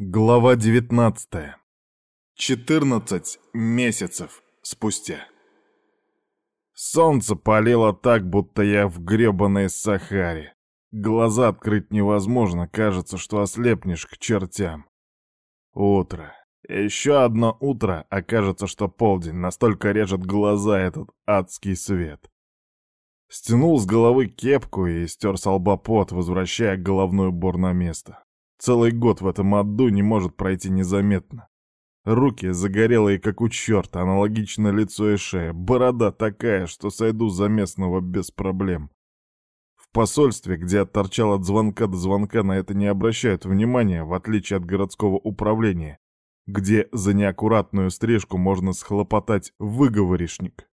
Глава 19. 14 месяцев спустя. Солнце палило так, будто я в гребаной Сахаре. Глаза открыть невозможно, кажется, что ослепнешь к чертям. Утро. Еще одно утро, окажется, что полдень, настолько режет глаза этот адский свет. Стянул с головы кепку и стер с лба пот, возвращая головной убор на место. Целый год в этом аду не может пройти незаметно. Руки загорелые, как у черта, аналогично лицо и шея, борода такая, что сойду за местного без проблем. В посольстве, где отторчал от звонка до звонка, на это не обращают внимания, в отличие от городского управления, где за неаккуратную стрижку можно схлопотать выговоришник.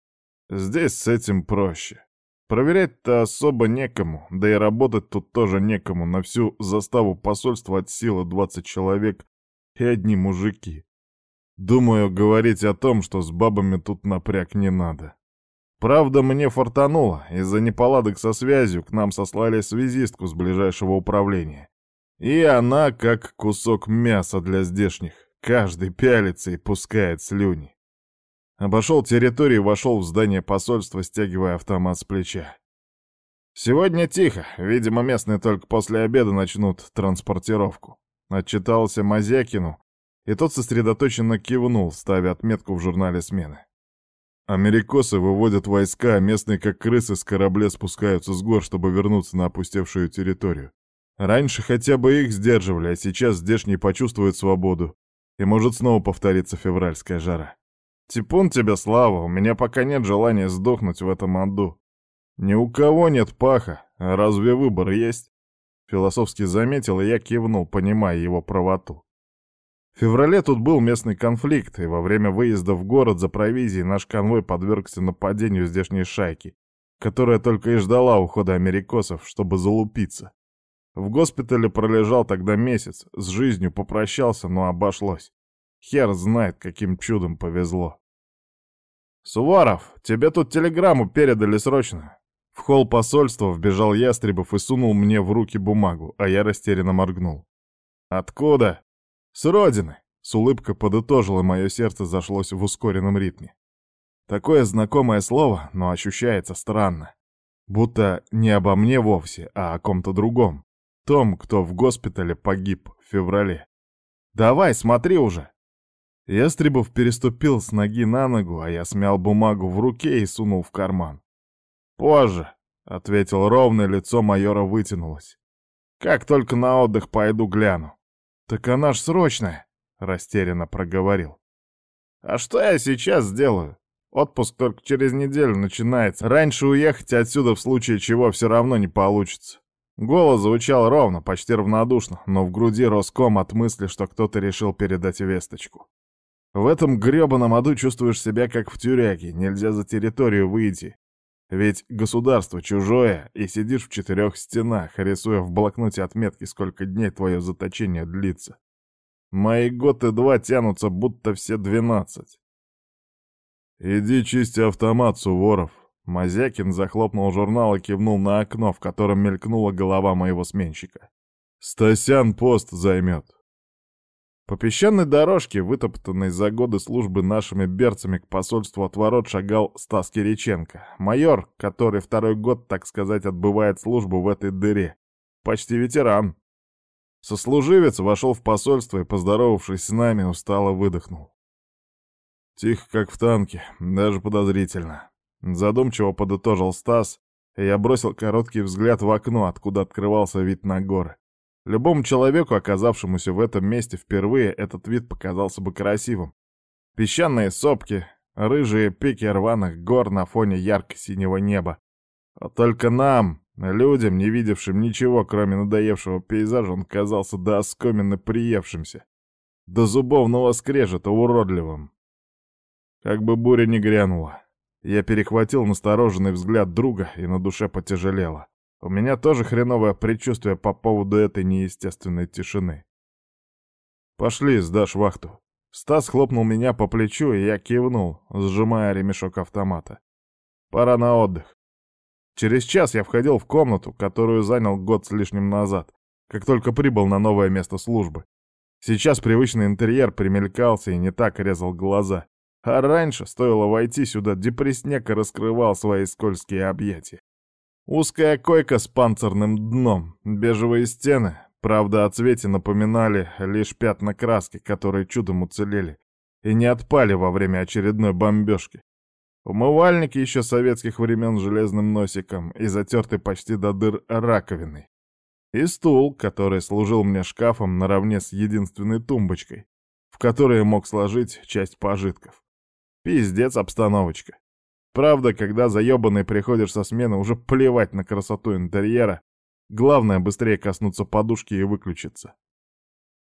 Здесь с этим проще. Проверять-то особо некому, да и работать тут тоже некому, на всю заставу посольства от силы 20 человек и одни мужики. Думаю, говорить о том, что с бабами тут напряг не надо. Правда, мне фартануло, из-за неполадок со связью к нам сослали связистку с ближайшего управления. И она как кусок мяса для здешних, каждый пялится и пускает слюни. Обошел территорию и вошел в здание посольства, стягивая автомат с плеча. «Сегодня тихо. Видимо, местные только после обеда начнут транспортировку». Отчитался Мазякину, и тот сосредоточенно кивнул, ставя отметку в журнале смены. Америкосы выводят войска, а местные как крысы с корабля спускаются с гор, чтобы вернуться на опустевшую территорию. Раньше хотя бы их сдерживали, а сейчас здешние почувствуют свободу, и может снова повториться февральская жара. Типун тебе слава, у меня пока нет желания сдохнуть в этом аду. Ни у кого нет паха, а разве выбор есть? Философски заметил, и я кивнул, понимая его правоту. В феврале тут был местный конфликт, и во время выезда в город за провизией наш конвой подвергся нападению здешней шайки, которая только и ждала ухода америкосов, чтобы залупиться. В госпитале пролежал тогда месяц, с жизнью попрощался, но обошлось. Хер знает, каким чудом повезло. «Суворов, тебе тут телеграмму передали срочно». В холл посольства вбежал Ястребов и сунул мне в руки бумагу, а я растерянно моргнул. «Откуда?» «С родины!» — с улыбкой подытожил, мое сердце зашлось в ускоренном ритме. Такое знакомое слово, но ощущается странно. Будто не обо мне вовсе, а о ком-то другом. Том, кто в госпитале погиб в феврале. «Давай, смотри уже!» Ястребов переступил с ноги на ногу, а я смял бумагу в руке и сунул в карман. «Позже», — ответил ровно, лицо майора вытянулось. «Как только на отдых пойду гляну». «Так она ж срочная», — растерянно проговорил. «А что я сейчас сделаю? Отпуск только через неделю начинается. Раньше уехать отсюда в случае чего все равно не получится». Голос звучал ровно, почти равнодушно, но в груди рос ком от мысли, что кто-то решил передать весточку. В этом грёбаном аду чувствуешь себя как в тюряге, нельзя за территорию выйти. Ведь государство чужое, и сидишь в четырех стенах, рисуя в блокноте отметки, сколько дней твое заточение длится. Мои годы два тянутся, будто все двенадцать. «Иди чисти автомат, Суворов!» Мазякин захлопнул журнал и кивнул на окно, в котором мелькнула голова моего сменщика. «Стасян пост займет. По песчаной дорожке, вытоптанной за годы службы нашими берцами к посольству от ворот, шагал Стас Кириченко, майор, который второй год, так сказать, отбывает службу в этой дыре. Почти ветеран. Сослуживец вошел в посольство и, поздоровавшись с нами, устало выдохнул. Тихо, как в танке, даже подозрительно. Задумчиво подытожил Стас, и я бросил короткий взгляд в окно, откуда открывался вид на горы. Любому человеку, оказавшемуся в этом месте впервые, этот вид показался бы красивым. Песчаные сопки, рыжие пики рваных гор на фоне ярко-синего неба. А только нам, людям, не видевшим ничего, кроме надоевшего пейзажа, он казался до оскомины приевшимся, до зубовного скрежета уродливым. Как бы буря не грянула. Я перехватил настороженный взгляд друга, и на душе потяжелело. У меня тоже хреновое предчувствие по поводу этой неестественной тишины. «Пошли, сдашь вахту». Стас хлопнул меня по плечу, и я кивнул, сжимая ремешок автомата. «Пора на отдых». Через час я входил в комнату, которую занял год с лишним назад, как только прибыл на новое место службы. Сейчас привычный интерьер примелькался и не так резал глаза. А раньше, стоило войти сюда, депресняк раскрывал свои скользкие объятия. Узкая койка с панцирным дном, бежевые стены, правда, о цвете напоминали лишь пятна краски, которые чудом уцелели и не отпали во время очередной бомбежки. Умывальник еще советских времен с железным носиком и затертый почти до дыр раковиной. И стул, который служил мне шкафом наравне с единственной тумбочкой, в которой мог сложить часть пожитков. Пиздец обстановочка. Правда, когда заебанный приходишь со смены, уже плевать на красоту интерьера. Главное, быстрее коснуться подушки и выключиться.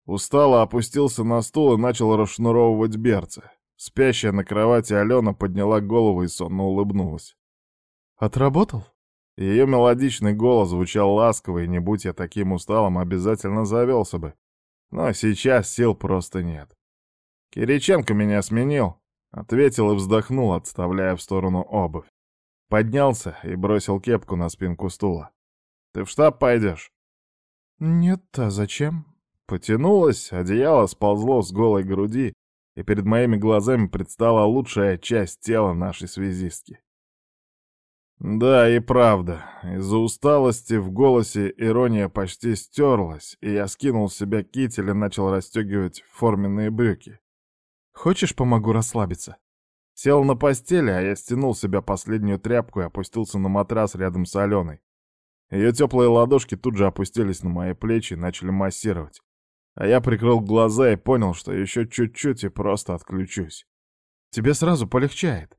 Устало опустился на стул и начал расшнуровывать берцы. Спящая на кровати Алена подняла голову и сонно улыбнулась. «Отработал?» Ее мелодичный голос звучал ласково, и не будь я таким усталым, обязательно завелся бы. Но сейчас сил просто нет. Кириченко меня сменил, Ответил и вздохнул, отставляя в сторону обувь. Поднялся и бросил кепку на спинку стула. «Ты в штаб пойдешь?» «Нет, а зачем?» Потянулось, одеяло сползло с голой груди, и перед моими глазами предстала лучшая часть тела нашей связистки. Да, и правда, из-за усталости в голосе ирония почти стерлась, и я скинул с себя китель и начал расстегивать форменные брюки. Хочешь, помогу расслабиться?» Сел на постели, а я стянул себя последнюю тряпку и опустился на матрас рядом с Аленой. Ее теплые ладошки тут же опустились на мои плечи и начали массировать. А я прикрыл глаза и понял, что еще чуть-чуть и просто отключусь. Тебе сразу полегчает.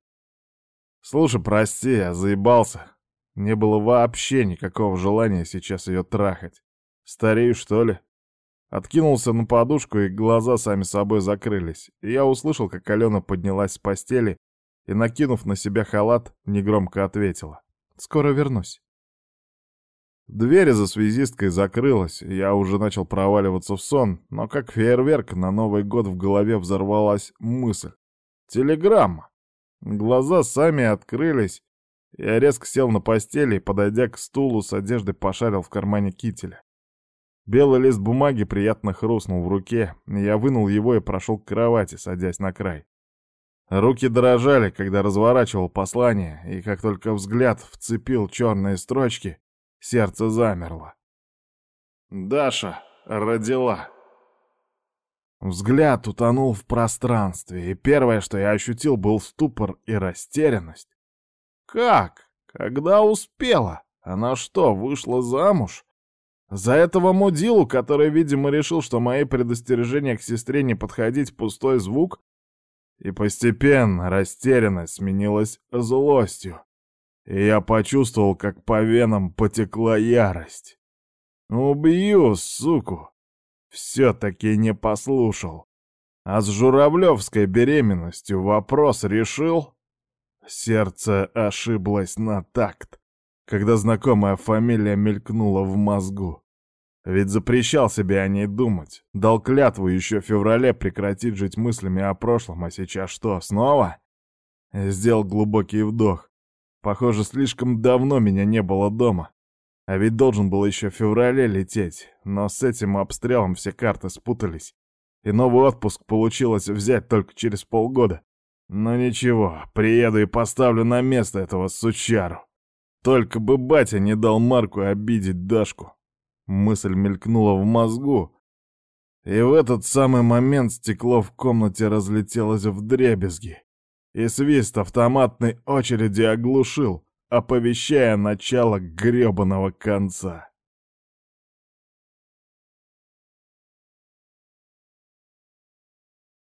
Слушай, прости, я заебался. Не было вообще никакого желания сейчас ее трахать. Старею, что ли? Откинулся на подушку, и глаза сами собой закрылись. И я услышал, как Алена поднялась с постели и, накинув на себя халат, негромко ответила. «Скоро вернусь». Дверь за связисткой закрылась, я уже начал проваливаться в сон, но как фейерверк на Новый год в голове взорвалась мысль. «Телеграмма!» Глаза сами открылись. Я резко сел на постели и, подойдя к стулу с одеждой, пошарил в кармане кителя. Белый лист бумаги приятно хрустнул в руке, я вынул его и прошел к кровати, садясь на край. Руки дрожали, когда разворачивал послание, и как только взгляд вцепил черные строчки, сердце замерло. Даша родила. Взгляд утонул в пространстве, и первое, что я ощутил, был ступор и растерянность. Как? Когда успела? Она что, вышла замуж? За этого мудилу, который, видимо, решил, что мои предостережения к сестре не подходить пустой звук, и постепенно растерянность сменилась злостью, и я почувствовал, как по венам потекла ярость. Убью, суку! Все-таки не послушал. А с журавлевской беременностью вопрос решил? Сердце ошиблось на такт, когда знакомая фамилия мелькнула в мозгу. Ведь запрещал себе о ней думать. Дал клятву еще в феврале прекратить жить мыслями о прошлом, а сейчас что, снова? Сделал глубокий вдох. Похоже, слишком давно меня не было дома. А ведь должен был еще в феврале лететь, но с этим обстрелом все карты спутались. И новый отпуск получилось взять только через полгода. Но ничего, приеду и поставлю на место этого сучару. Только бы батя не дал Марку обидеть Дашку. Мысль мелькнула в мозгу, и в этот самый момент стекло в комнате разлетелось в дребезги, и свист автоматной очереди оглушил, оповещая начало грёбаного конца.